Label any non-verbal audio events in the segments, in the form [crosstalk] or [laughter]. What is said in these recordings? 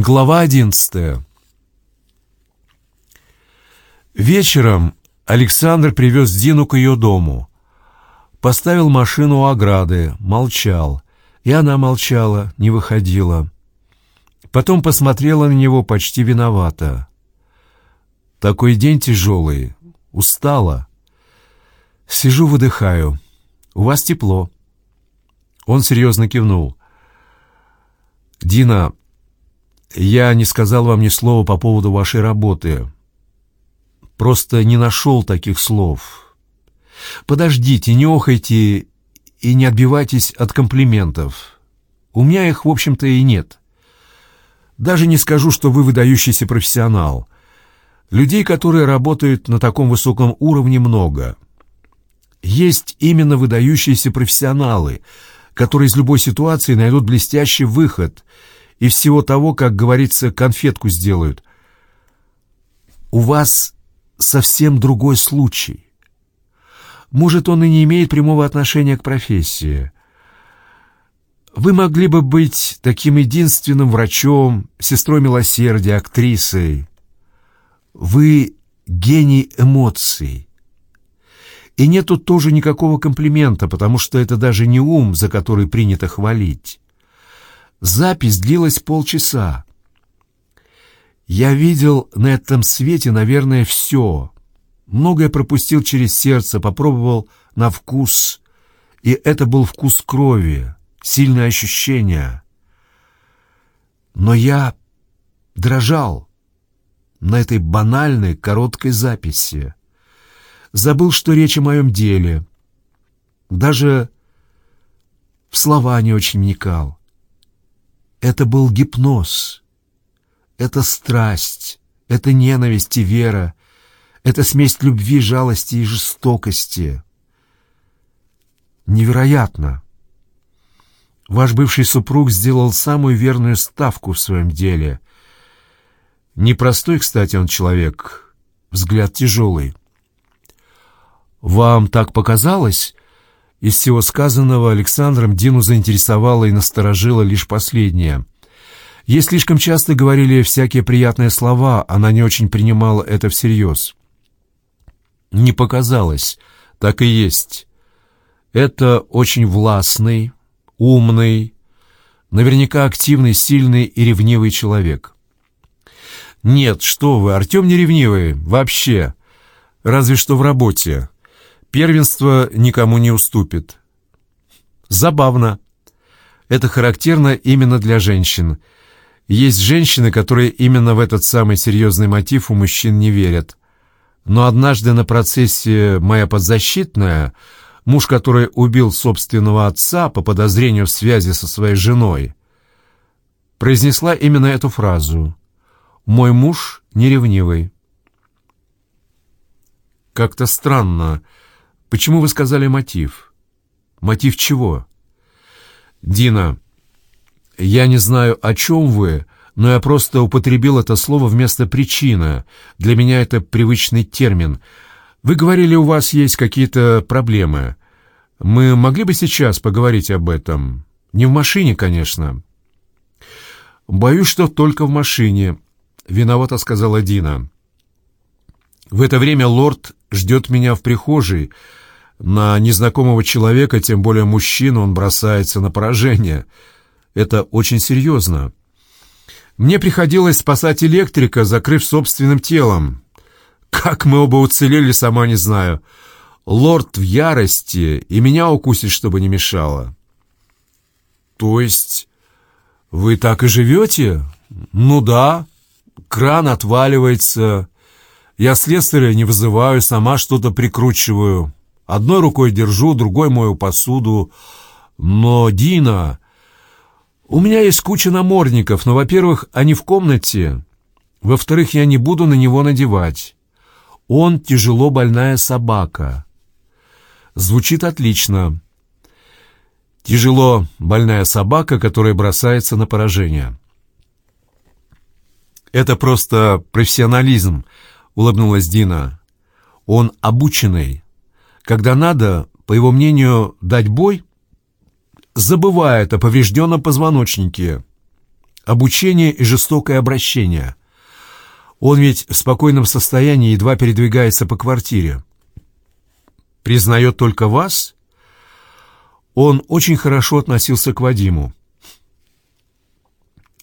Глава одиннадцатая. Вечером Александр привез Дину к ее дому. Поставил машину у ограды, молчал. И она молчала, не выходила. Потом посмотрела на него почти виновата. «Такой день тяжелый. Устала. Сижу, выдыхаю. У вас тепло». Он серьезно кивнул. «Дина, я не сказал вам ни слова по поводу вашей работы. Просто не нашел таких слов. Подождите, не охайте и не отбивайтесь от комплиментов. У меня их, в общем-то, и нет. Даже не скажу, что вы выдающийся профессионал. Людей, которые работают на таком высоком уровне, много. Есть именно выдающиеся профессионалы, которые из любой ситуации найдут блестящий выход и всего того, как говорится, конфетку сделают. У вас совсем другой случай. Может, он и не имеет прямого отношения к профессии. Вы могли бы быть таким единственным врачом, сестрой милосердия, актрисой. Вы гений эмоций. И нету тоже никакого комплимента, потому что это даже не ум, за который принято хвалить. Запись длилась полчаса. Я видел на этом свете, наверное, все. Многое пропустил через сердце, попробовал на вкус. И это был вкус крови, сильное ощущение. Но я дрожал на этой банальной короткой записи. Забыл, что речь о моем деле. Даже в слова не очень вникал. Это был гипноз. Это страсть, это ненависть и вера, это смесь любви, жалости и жестокости. Невероятно. Ваш бывший супруг сделал самую верную ставку в своем деле. Непростой, кстати, он человек, взгляд тяжелый. Вам так показалось? Из всего сказанного Александром Дину заинтересовало и насторожило лишь последнее — Ей слишком часто говорили всякие приятные слова, она не очень принимала это всерьез. Не показалось, так и есть. Это очень властный, умный, наверняка активный, сильный и ревнивый человек. Нет, что вы, Артем не ревнивый, вообще. Разве что в работе. Первенство никому не уступит. Забавно. Это характерно именно для женщин – есть женщины, которые именно в этот самый серьезный мотив у мужчин не верят. Но однажды на процессе «Моя подзащитная» муж, который убил собственного отца по подозрению в связи со своей женой, произнесла именно эту фразу «Мой муж неревнивый». «Как-то странно. Почему вы сказали мотив? Мотив чего?» «Дина, я не знаю, о чем вы, но я просто употребил это слово вместо «причина». Для меня это привычный термин. Вы говорили, у вас есть какие-то проблемы. Мы могли бы сейчас поговорить об этом? Не в машине, конечно. Боюсь, что только в машине, виновато сказала Дина. В это время лорд ждет меня в прихожей. На незнакомого человека, тем более мужчину, он бросается на поражение — это очень серьезно. Мне приходилось спасать электрика, закрыв собственным телом. Как мы оба уцелели, сама не знаю. Лорд в ярости, и меня укусит, чтобы не мешало. То есть вы так и живете? Ну да. Кран отваливается. Я слесаря не вызываю, сама что-то прикручиваю. Одной рукой держу, другой мою посуду. Но, Дина, у меня есть куча намордников, но, во-первых, они в комнате, во-вторых, я не буду на него надевать. Он тяжело больная собака. Звучит отлично. Тяжело больная собака, которая бросается на поражение. Это просто профессионализм, улыбнулась Дина. Он обученный. Когда надо, по его мнению, дать бой, забывает о поврежденном позвоночнике. обучение и жестокое обращение. Он ведь в спокойном состоянии едва передвигается по квартире. Признает только вас? Он очень хорошо относился к Вадиму.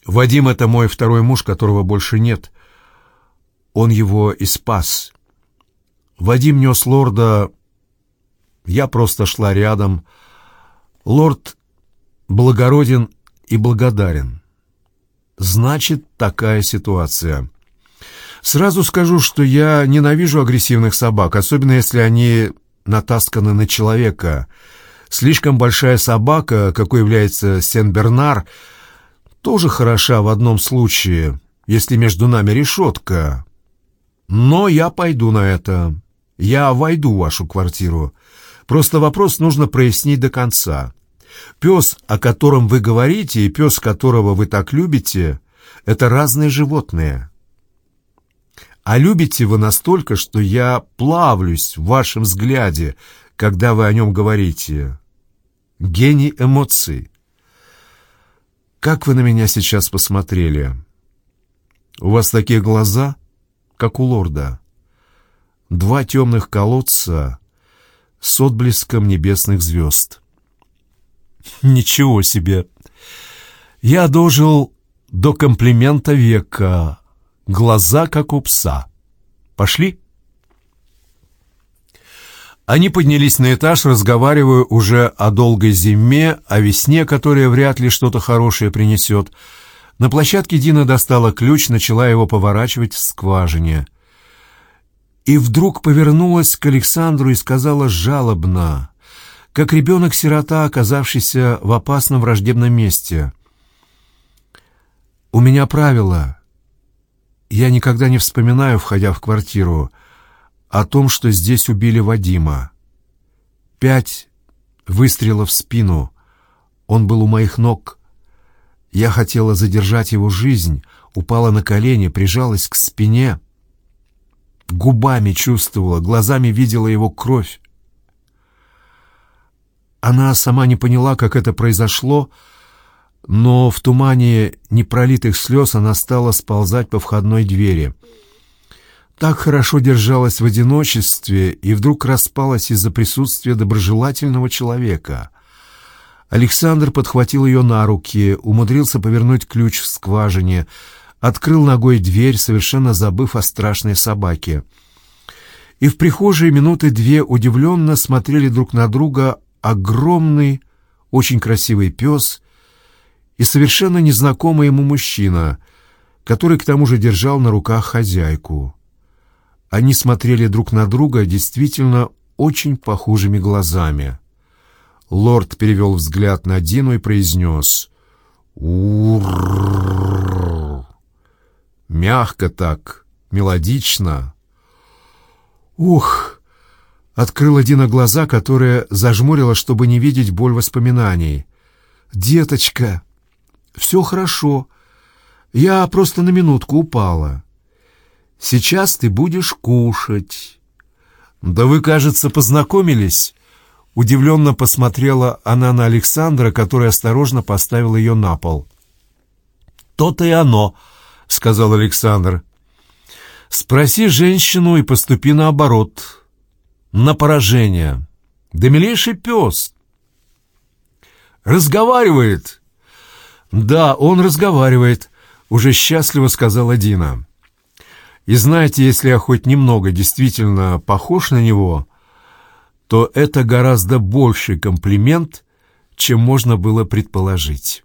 Вадим — это мой второй муж, которого больше нет. Он его и спас. Вадим нес лорда... Я просто шла рядом. Лорд благороден и благодарен. Значит, такая ситуация. Сразу скажу, что я ненавижу агрессивных собак, особенно если они натасканы на человека. Слишком большая собака, какой является Сен-Бернар, тоже хороша в одном случае, если между нами решетка. Но я пойду на это. Я войду в вашу квартиру. Просто вопрос нужно прояснить до конца. Пес, о котором вы говорите, и пес, которого вы так любите, это разные животные. А любите вы настолько, что я плавлюсь в вашем взгляде, когда вы о нем говорите. Гений эмоций. Как вы на меня сейчас посмотрели? У вас такие глаза, как у лорда. Два темных колодца с отблеском небесных звезд. [laughs] Ничего себе! Я дожил до комплимента века. Глаза, как у пса. Пошли? Они поднялись на этаж, разговаривая уже о долгой зиме, о весне, которая вряд ли что-то хорошее принесет. На площадке Дина достала ключ, начала его поворачивать в скважине. И вдруг повернулась к Александру и сказала жалобно, как ребенок-сирота, оказавшийся в опасном враждебном месте. «У меня правило. Я никогда не вспоминаю, входя в квартиру, о том, что здесь убили Вадима. Пять выстрелов в спину. Он был у моих ног. Я хотела задержать его жизнь, упала на колени, прижалась к спине. Губами чувствовала, глазами видела его кровь. Она сама не поняла, как это произошло, но в тумане непролитых слез она стала сползать по входной двери. Так хорошо держалась в одиночестве и вдруг распалась из-за присутствия доброжелательного человека. Александр подхватил ее на руки, умудрился повернуть ключ в скважине, открыл ногой дверь, совершенно забыв о страшной собаке. И в прихожей минуты две удивленно смотрели друг на друга огромный, очень красивый пес и совершенно незнакомый ему мужчина, который к тому же держал на руках хозяйку. Они смотрели друг на друга действительно очень похожими глазами. Лорд перевел взгляд на Дину и произнес «Ур-р-р-р». Мягко так, мелодично. «Ух!» Открыла Дина глаза, которые зажмурила, чтобы не видеть боль воспоминаний. «Деточка, все хорошо. Я просто на минутку упала. Сейчас ты будешь кушать». «Да вы, кажется, познакомились?» Удивленно посмотрела она на Александра, который осторожно поставил ее на пол. «То-то и оно», — сказал Александр. «Спроси женщину и поступи наоборот на поражение. Да милейший пес. Разговаривает. Да, он разговаривает, уже счастливо сказала Дина. И знаете, если я хоть немного действительно похож на него, то это гораздо больший комплимент, чем можно было предположить.